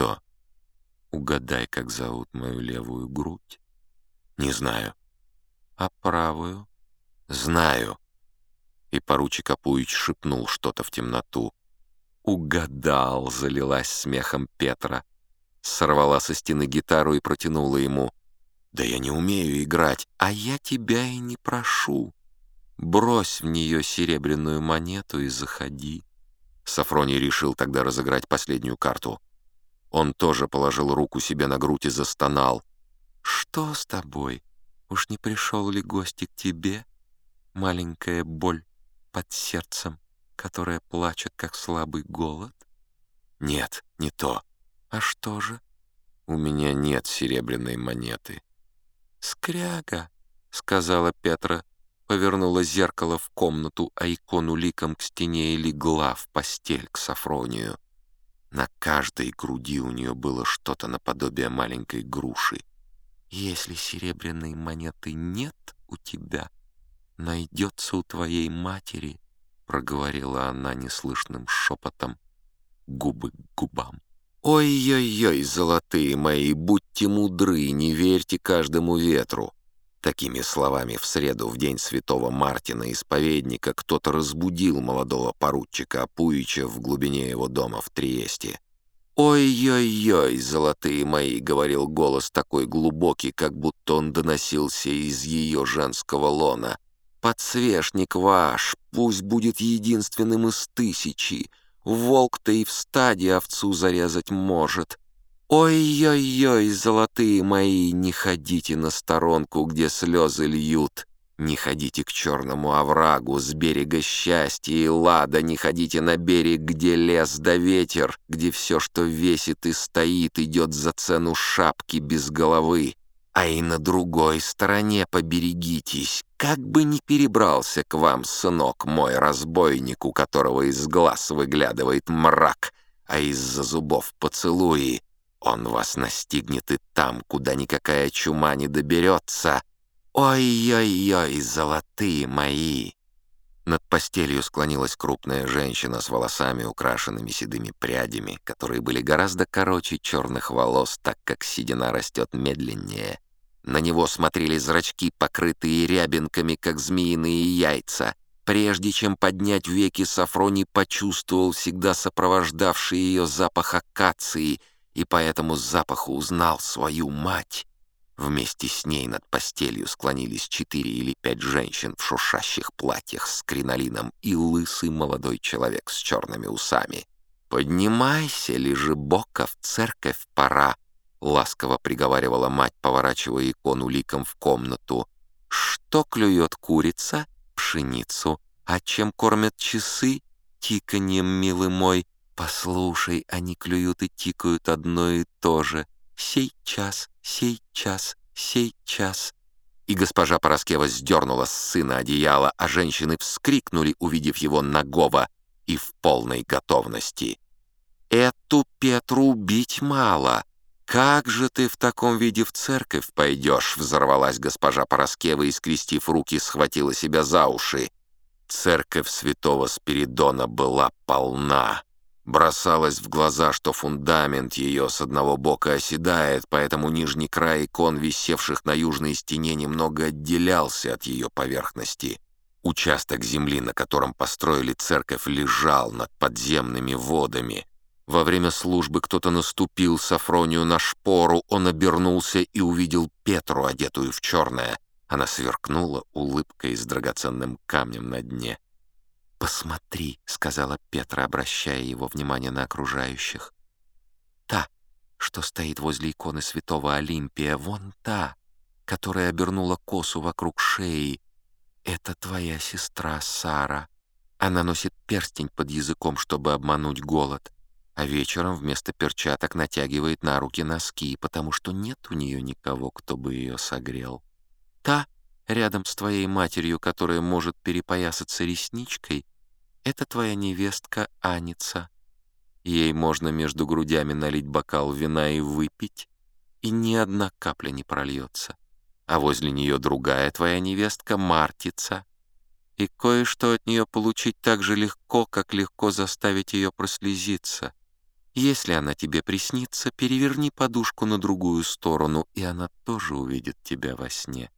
Что? Угадай, как зовут мою левую грудь. Не знаю. А правую? Знаю. И поручик Апуич шепнул что-то в темноту. «Угадал!» — залилась смехом Петра. Сорвала со стены гитару и протянула ему. «Да я не умею играть, а я тебя и не прошу. Брось в нее серебряную монету и заходи». Сафроний решил тогда разыграть последнюю карту. Он тоже положил руку себе на грудь и застонал. «Что с тобой? Уж не пришел ли гости к тебе? Маленькая боль под сердцем, которая плачет, как слабый голод?» «Нет, не то. А что же?» «У меня нет серебряной монеты». «Скряга», — сказала Петра, повернула зеркало в комнату, а икону ликом к стене и легла в постель к Сафронию. На каждой груди у нее было что-то наподобие маленькой груши. «Если серебряной монеты нет у тебя, найдется у твоей матери», — проговорила она неслышным шепотом, губы к губам. «Ой-ой-ой, золотые мои, будьте мудры, не верьте каждому ветру. Такими словами в среду, в день святого Мартина, исповедника, кто-то разбудил молодого поручика Апуича в глубине его дома в Триесте. «Ой-ой-ой, золотые мои!» — говорил голос такой глубокий, как будто он доносился из ее женского лона. «Подсвечник ваш, пусть будет единственным из тысячи. Волк-то и в стаде овцу зарезать может. «Ой-ой-ой, золотые мои, не ходите на сторонку, где слезы льют, не ходите к черному оврагу с берега счастья и лада, не ходите на берег, где лес да ветер, где все, что весит и стоит, идет за цену шапки без головы. А и на другой стороне поберегитесь, как бы ни перебрался к вам сынок мой разбойник, у которого из глаз выглядывает мрак, а из-за зубов поцелуи». Он вас настигнет и там, куда никакая чума не доберется. Ой-ой-ой, золотые мои!» Над постелью склонилась крупная женщина с волосами, украшенными седыми прядями, которые были гораздо короче черных волос, так как седина растет медленнее. На него смотрели зрачки, покрытые рябинками, как змеиные яйца. Прежде чем поднять веки, Сафроний почувствовал всегда сопровождавший ее запах акации — и по этому запаху узнал свою мать. Вместе с ней над постелью склонились четыре или пять женщин в шуршащих платьях с кринолином и лысый молодой человек с черными усами. «Поднимайся, лежи бока, в церковь пора», — ласково приговаривала мать, поворачивая икону ликом в комнату. «Что клюет курица? Пшеницу. А чем кормят часы? Тиканьем, милый мой. Послушай, они клюют и тикают одно и то же. Сей час, сей час, сей час. И госпожа Пороскева сдернула с сына одеяло, а женщины вскрикнули, увидев его нагого и в полной готовности. «Эту Петру убить мало. Как же ты в таком виде в церковь пойдешь?» Взорвалась госпожа Пороскева и, скрестив руки, схватила себя за уши. Церковь святого Спиридона была полна. Бросалось в глаза, что фундамент ее с одного бока оседает, поэтому нижний край икон, висевших на южной стене, немного отделялся от ее поверхности. Участок земли, на котором построили церковь, лежал над подземными водами. Во время службы кто-то наступил Сафронию на шпору, он обернулся и увидел Петру, одетую в черное. Она сверкнула улыбкой с драгоценным камнем на дне. «Посмотри», — сказала Петра, обращая его внимание на окружающих. «Та, что стоит возле иконы святого Олимпия, вон та, которая обернула косу вокруг шеи. Это твоя сестра Сара. Она носит перстень под языком, чтобы обмануть голод, а вечером вместо перчаток натягивает на руки носки, потому что нет у нее никого, кто бы ее согрел. Та, рядом с твоей матерью, которая может перепоясаться ресничкой, это твоя невестка Аница. Ей можно между грудями налить бокал вина и выпить, и ни одна капля не прольется. А возле нее другая твоя невестка Мартица. И кое-что от нее получить так же легко, как легко заставить ее прослезиться. Если она тебе приснится, переверни подушку на другую сторону, и она тоже увидит тебя во сне.